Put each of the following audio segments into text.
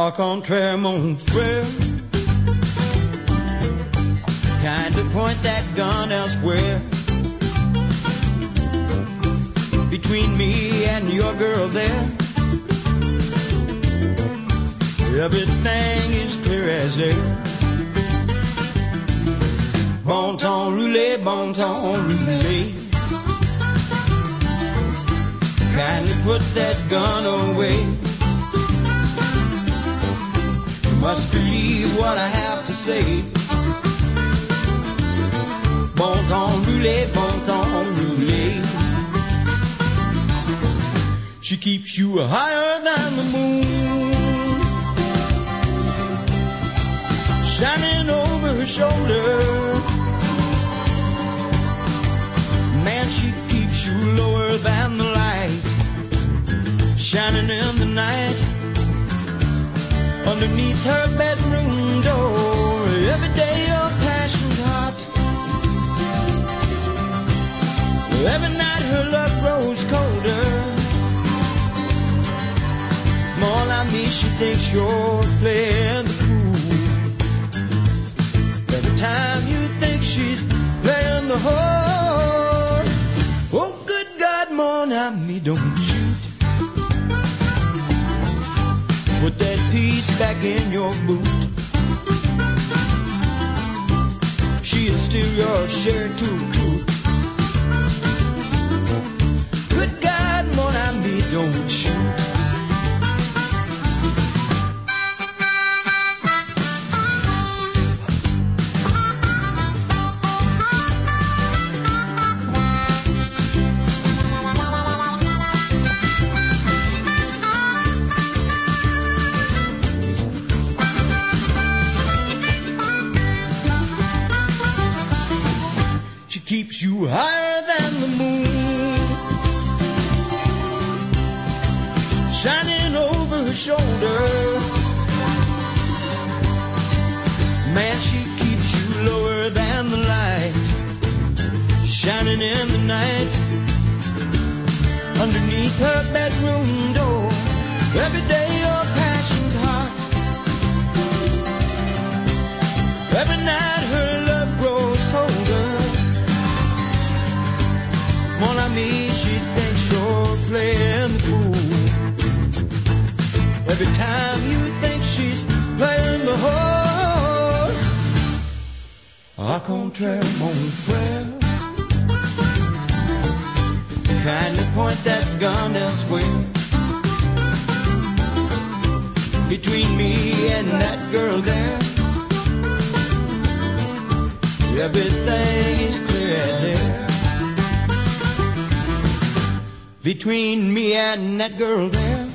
Au contraire, mon frère. Kind to point that gun elsewhere. Between me and your girl there. Everything is clear as air. Bon temps roulé, bon temps roulé. Kindly put that gun away. Must believe what I have to say. Bon temps roulé, bon temps roulé. She keeps you higher than the moon, shining over her shoulder. Man, she keeps you lower than the light, shining in the night underneath her bedroom door. Every day your passion's hot. Every night her love grows colder. More like me, she thinks you're playing the fool. Every time you think she's playing the whore. Oh, good God, mon ami, don't shoot. Put piece back in your boot. She'll steal your shirt to cool. She keeps you higher than the moon, shining over her shoulder. Man, she keeps you lower than the light, shining in the night underneath her bedroom door. Every day your passion's hot. Every night Mon ami, she thinks you're playing the fool. Every time you think she's playing the whore. Au contraire, mon frère. Kindly point that gun elsewhere. Between me and that girl there. Everything is clear as air between me and that girl there.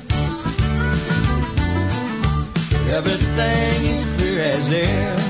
Everything is clear as air.